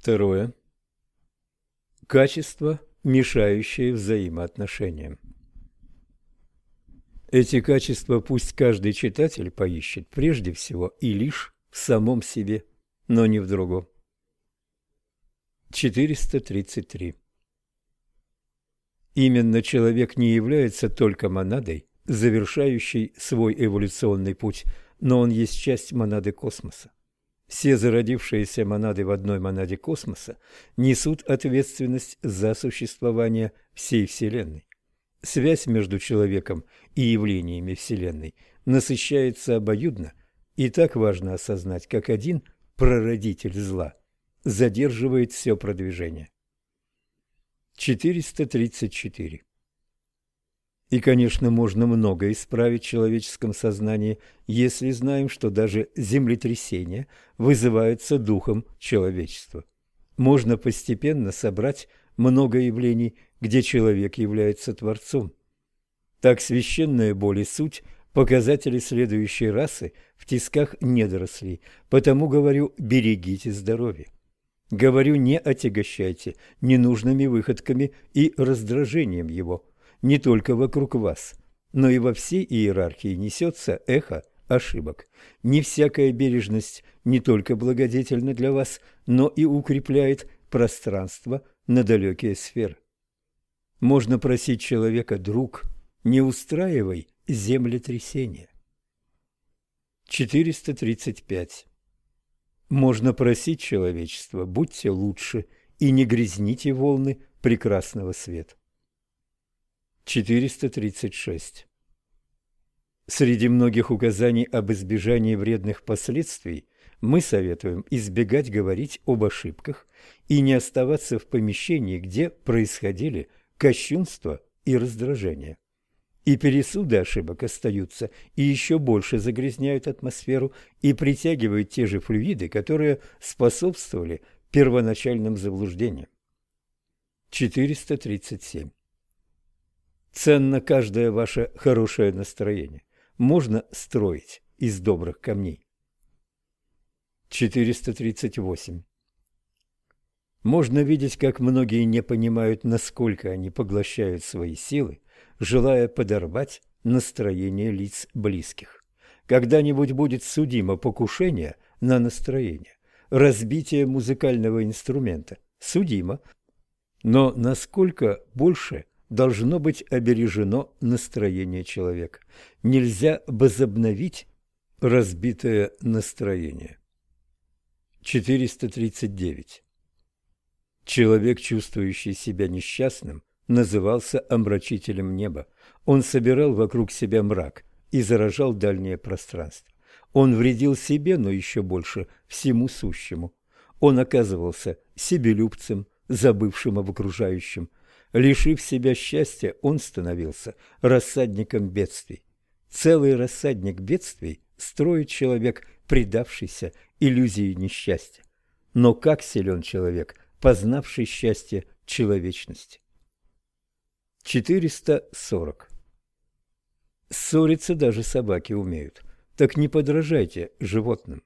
Второе. Качества, мешающие взаимоотношениям. Эти качества пусть каждый читатель поищет прежде всего и лишь в самом себе, но не в другом. 433. Именно человек не является только монадой, завершающей свой эволюционный путь, но он есть часть монады космоса. Все зародившиеся монады в одной монаде космоса несут ответственность за существование всей Вселенной. Связь между человеком и явлениями Вселенной насыщается обоюдно, и так важно осознать, как один прародитель зла задерживает все продвижение. 434. И, конечно, можно много исправить в человеческом сознании, если знаем, что даже землетрясения вызываются духом человечества. Можно постепенно собрать много явлений, где человек является Творцом. Так священная боль и суть – показатели следующей расы в тисках недорослей, потому говорю «берегите здоровье». Говорю, не отягощайте ненужными выходками и раздражением его. Не только вокруг вас, но и во всей иерархии несется эхо ошибок. Не всякая бережность не только благодетельна для вас, но и укрепляет пространство на далекие сферы. Можно просить человека, друг, не устраивай землетрясения. 435. Можно просить человечества, будьте лучше и не грязните волны прекрасного света. 436. Среди многих указаний об избежании вредных последствий мы советуем избегать говорить об ошибках и не оставаться в помещении, где происходили кощунство и раздражение и пересуды ошибок остаются и еще больше загрязняют атмосферу и притягивают те же флюиды, которые способствовали первоначальным заблуждениям. 437. Ценно каждое ваше хорошее настроение. Можно строить из добрых камней. 438. Можно видеть, как многие не понимают, насколько они поглощают свои силы, желая подорвать настроение лиц близких. Когда-нибудь будет судимо покушение на настроение, разбитие музыкального инструмента. Судимо. Но насколько больше должно быть обережено настроение человека? Нельзя возобновить разбитое настроение. 439. Человек, чувствующий себя несчастным, назывался омрачителем неба. Он собирал вокруг себя мрак и заражал дальнее пространство. Он вредил себе, но еще больше всему сущему. Он оказывался себелюбцем, забывшим об окружающем. Лишив себя счастья, он становился рассадником бедствий. Целый рассадник бедствий строит человек, предавшийся иллюзии несчастья. Но как силен человек, познавший счастье человечности? 440. Ссориться даже собаки умеют. Так не подражайте животным.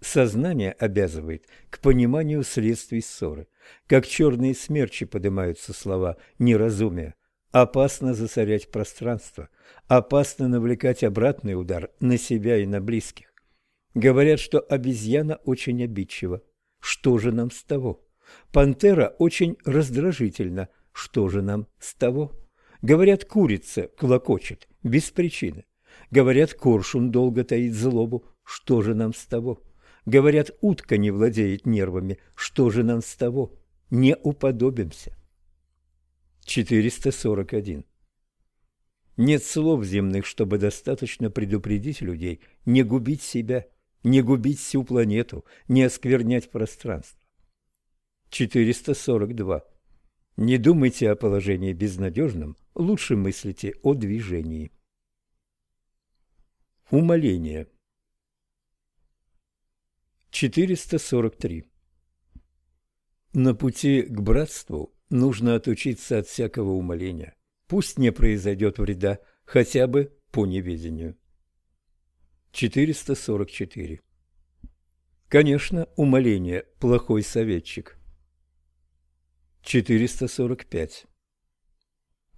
Сознание обязывает к пониманию следствий ссоры. Как черные смерчи поднимаются слова неразумия. Опасно засорять пространство. Опасно навлекать обратный удар на себя и на близких. Говорят, что обезьяна очень обидчива. Что же нам с того? Пантера очень раздражительна – что же нам с того? Говорят, курица клокочет без причины. Говорят, коршун долго таит злобу. Что же нам с того? Говорят, утка не владеет нервами. Что же нам с того? Не уподобимся. 441. Нет слов земных, чтобы достаточно предупредить людей, не губить себя, не губить всю планету, не осквернять пространство. 442. Не думайте о положении безнадежном, лучше мыслите о движении. Умоление 443 На пути к братству нужно отучиться от всякого умоления. Пусть не произойдет вреда, хотя бы по неведению. 444 Конечно, умоление – плохой советчик – 445.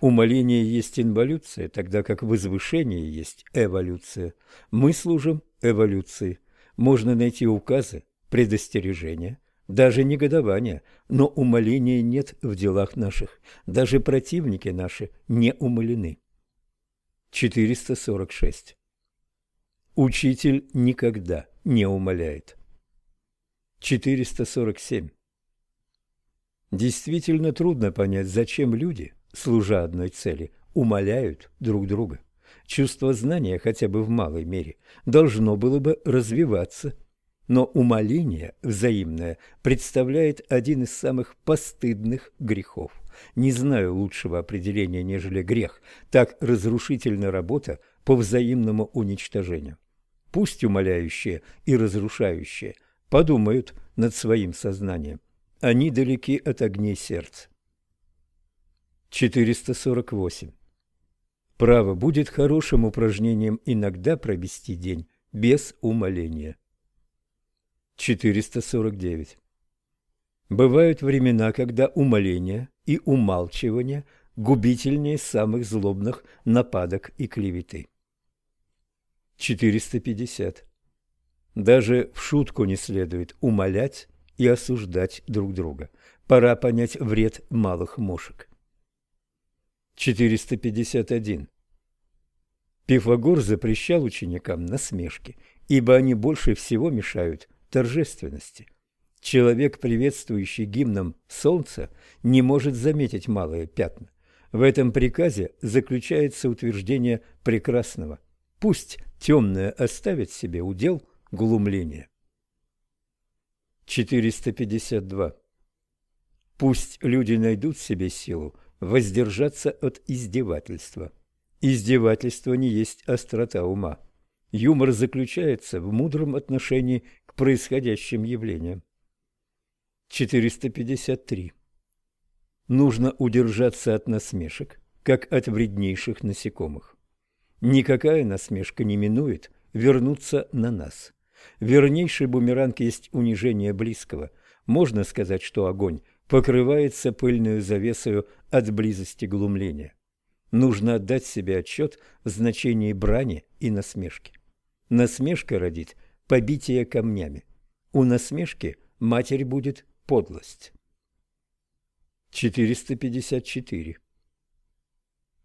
Умоление есть инволюция, тогда как возвышение есть эволюция. Мы служим эволюции. Можно найти указы, предостережения, даже негодования, но умоления нет в делах наших. Даже противники наши не умолены. 446. Учитель никогда не умоляет. 447. Действительно трудно понять, зачем люди, служа одной цели, умоляют друг друга. Чувство знания, хотя бы в малой мере, должно было бы развиваться. Но умоление взаимное представляет один из самых постыдных грехов. Не знаю лучшего определения, нежели грех, так разрушительна работа по взаимному уничтожению. Пусть умоляющие и разрушающие подумают над своим сознанием. Они далеки от огней сердца. 448. Право будет хорошим упражнением иногда провести день без умоления. 449. Бывают времена, когда умоление и умалчивание губительнее самых злобных нападок и клеветы. 450. Даже в шутку не следует умолять и осуждать друг друга. Пора понять вред малых мошек. 451. Пифагор запрещал ученикам насмешки, ибо они больше всего мешают торжественности. Человек, приветствующий гимном солнца, не может заметить малые пятна. В этом приказе заключается утверждение прекрасного. Пусть темное оставит себе удел глумления. 452. Пусть люди найдут себе силу воздержаться от издевательства. Издевательство не есть острота ума. Юмор заключается в мудром отношении к происходящим явлениям. 453. Нужно удержаться от насмешек, как от вреднейших насекомых. Никакая насмешка не минует вернуться на нас. Вернейший бумеранг есть унижение близкого. Можно сказать, что огонь покрывается пыльную завесою от близости глумления. Нужно отдать себе отчет в значении брани и насмешки. Насмешка родит побитие камнями. У насмешки матерь будет подлость. 454.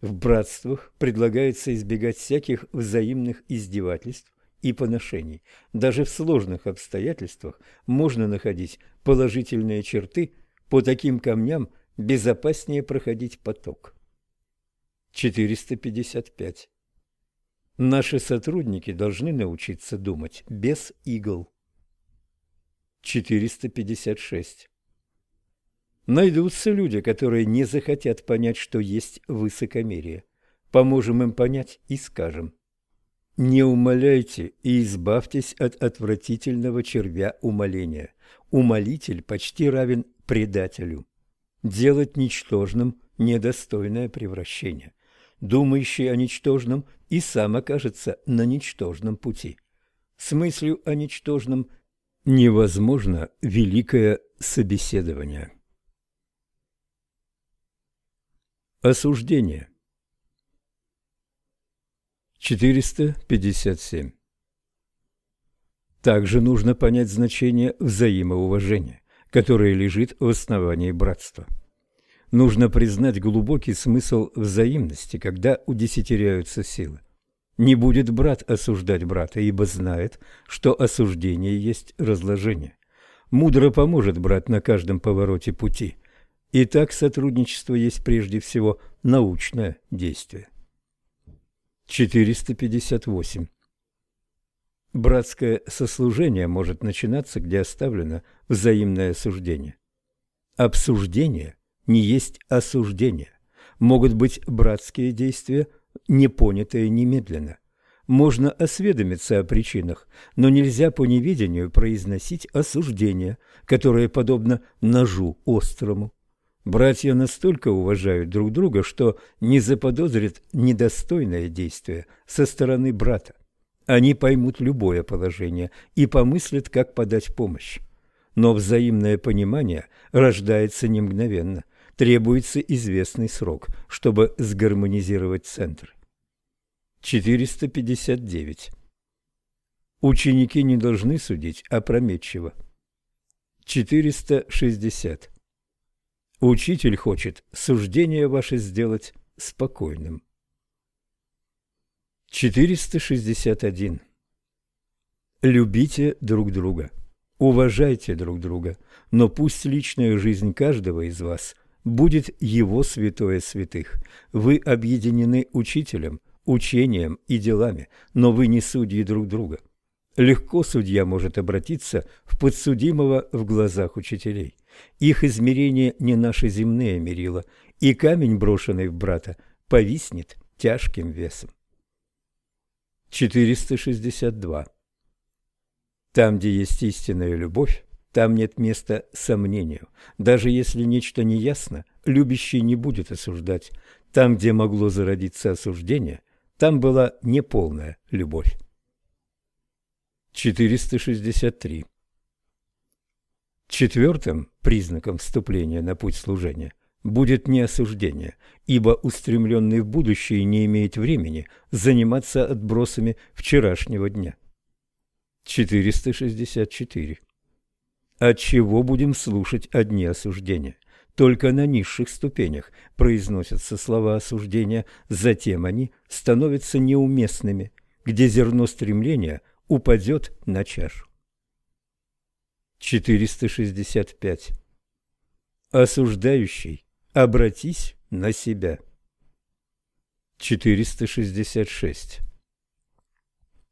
В братствах предлагается избегать всяких взаимных издевательств и поношений. Даже в сложных обстоятельствах можно находить положительные черты, по таким камням безопаснее проходить поток. 455. Наши сотрудники должны научиться думать без игл. 456. Найдутся люди, которые не захотят понять, что есть высокомерие. Поможем им понять и скажем. Не умоляйте и избавьтесь от отвратительного червя умоления. Умолитель почти равен предателю. Делать ничтожным – недостойное превращение. Думающий о ничтожном и сам окажется на ничтожном пути. С мыслью о ничтожном невозможно великое собеседование. Осуждение 457 Также нужно понять значение взаимоуважения, которое лежит в основании братства. Нужно признать глубокий смысл взаимности, когда удесятеряются силы. Не будет брат осуждать брата, ибо знает, что осуждение есть разложение. Мудро поможет брат на каждом повороте пути – Итак, сотрудничество есть прежде всего научное действие. 458. Братское сослужение может начинаться, где оставлено взаимное осуждение. Обсуждение не есть осуждение. Могут быть братские действия, не понятые немедленно. Можно осведомиться о причинах, но нельзя по невидению произносить осуждение, которое подобно ножу острому. Братья настолько уважают друг друга, что не заподозрят недостойное действие со стороны брата. Они поймут любое положение и помыслят, как подать помощь. но взаимное понимание рождается не мгновенно. Требуется известный срок, чтобы сгармонизировать центр. 459. Ученики не должны судить опрометчиво. 460. Учитель хочет суждение ваше сделать спокойным. 461. Любите друг друга, уважайте друг друга, но пусть личная жизнь каждого из вас будет его святое святых. Вы объединены учителем, учением и делами, но вы не судьи друг друга. Легко судья может обратиться в подсудимого в глазах учителей. Их измерение не наши земные мерила, и камень, брошенный в брата, повиснет тяжким весом. 462. Там, где есть истинная любовь, там нет места сомнению. Даже если нечто неясно, любящий не будет осуждать. Там, где могло зародиться осуждение, там была неполная любовь. 463. Четвертым признаком вступления на путь служения будет не осуждение, ибо устремленный в будущее не имеет времени заниматься отбросами вчерашнего дня. 464. От чего будем слушать одни осуждения? Только на низших ступенях произносятся слова осуждения, затем они становятся неуместными, где зерно стремления упадет на чашу. 465. Осуждающий, обратись на себя. 466.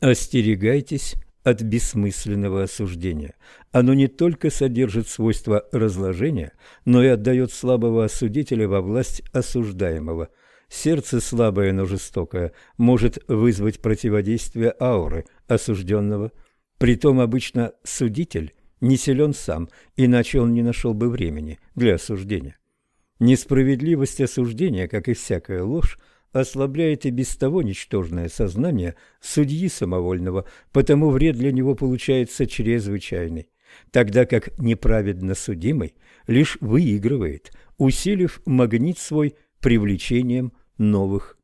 Остерегайтесь от бессмысленного осуждения. Оно не только содержит свойства разложения, но и отдает слабого осудителя во власть осуждаемого. Сердце слабое, но жестокое может вызвать противодействие ауры осужденного. Притом обычно судитель не силен сам, иначе он не нашел бы времени для осуждения. Несправедливость осуждения, как и всякая ложь, ослабляет и без того ничтожное сознание судьи самовольного, потому вред для него получается чрезвычайный, тогда как неправедно судимый лишь выигрывает, усилив магнит свой привлечением новых